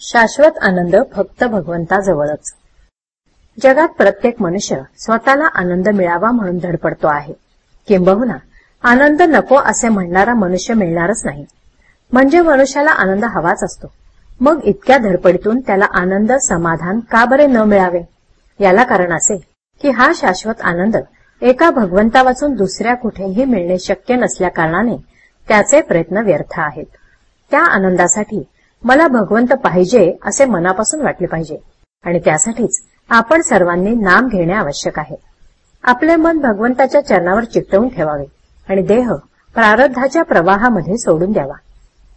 शाश्वत आनंद फक्त भगवंताजवळच. जगात प्रत्येक मनुष्य स्वतःला आनंद मिळावा म्हणून धडपडतो आहे. किंबहुना आनंद नको असे म्हणणारा मनुष्य मिळणारच नाही. म्हणजे मनुष्याला आनंद हवाच असतो. मग इतक्या धडपडीतून त्याला आनंद समाधान का बरे न मिळावे? याला कारण असे की हा शाश्वत आनंद एका भगवंता वाचून दुसऱ्या कुठेही मिळणे शक्य नसल्या कारणाने त्याचे प्रयत्न व्यर्थ आहेत. त्या आनंदासाठी मला भगवंत पाहिजे असे मनापासून वाटले पाहिजे. आणि त्यासाठीच आपण सर्वांनी नाम घेणे आवश्यक आहे. आपले मन भगवंताच्या चरणावर चिकटवून ठेवावे आणि देह प्रारब्धाच्या प्रवाहामध्ये सोडून द्यावा.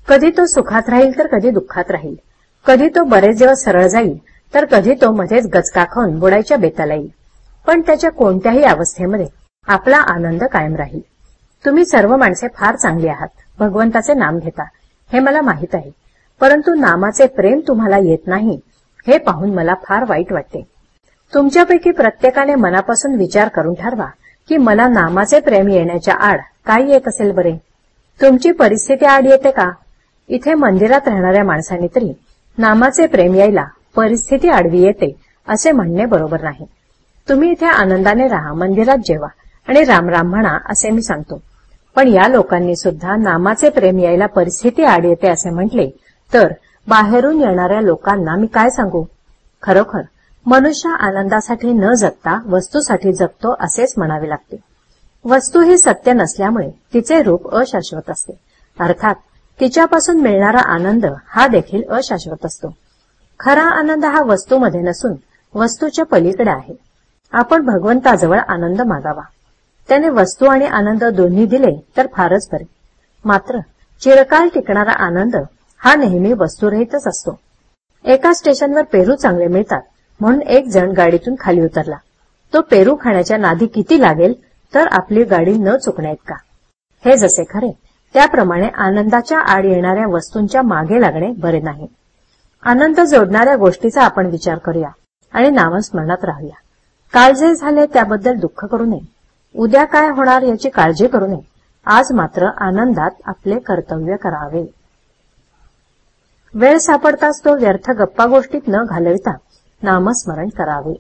कधी तो सुखात राहील तर कधी दुःखात राहील. कधी तो बरेच दिवस सरळ जाईल तर कधी तो मध्येच गचका खाऊन बुडायच्या बेताला येईल. पण त्याच्या कोणत्याही अवस्थेमध्ये आपला आनंद कायम राहील. तुम्ही सर्व माणसे फार चांगली आहात. भगवंताचे नाम घेता हे मला माहीत आहे. परंतु नामाचे प्रेम तुम्हाला येत नाही हे पाहून मला फार वाईट वाटते. तुमच्यापैकी प्रत्येकाने मनापासून विचार करून ठरवा की मला नामाचे प्रेम येण्याच्या आड काय येत असेल बरे? तुमची परिस्थिती आड येते का? इथे मंदिरात राहणाऱ्या माणसांनी तरी नामाचे प्रेम यायला परिस्थिती आडवी येते असे म्हणणे बरोबर नाही. तुम्ही इथे आनंदाने राहा मंदिरात जेवा आणि रामराम म्हणा असे मी सांगतो. पण या लोकांनी सुद्धा नामाचे प्रेम यायला परिस्थिती आड येते असे म्हटले तर बाहेरून येणाऱ्या लोकांना मी काय सांगू? खरोखर मनुष्य आनंदासाठी न जगता वस्तूसाठी जगतो असेच म्हणावे लागते. वस्तू ही सत्य नसल्यामुळे तिचे रूप अशाश्वत असते. अर्थात तिच्यापासून मिळणारा आनंद हा देखील अशाश्वत असतो. खरा आनंद हा वस्तूमध्ये नसून वस्तूच्या पलीकडे आहे. आपण भगवंताजवळ आनंद मागावा. त्याने वस्तू आणि आनंद दोन्ही दिले तर फारच बरे. मात्र चिरकाल टिकणारा आनंद हा नेहमी वस्तुरहितच असतो. एका स्टेशनवर पेरू चांगले मिळतात म्हणून एक जण गाडीतून खाली उतरला. तो पेरू खाण्याच्या नादी किती लागेल तर आपली गाडी न चुकण्यात का हे जसे खरे त्याप्रमाणे आनंदाच्या आड येणाऱ्या वस्तूंच्या मागे लागणे बरे नाही. आनंद जोडणाऱ्या गोष्टीचा आपण विचार करूया आणि नामस्मरणात राहूया. काल जे झाले त्याबद्दल दुःख करू नये. उद्या काय होणार याची काळजी करू नये. आज मात्र आनंदात आपले कर्तव्य करावे. वेळ सापडताच तो व्यर्थ गप्पा गोष्टीत न घालविता नामस्मरण करावे.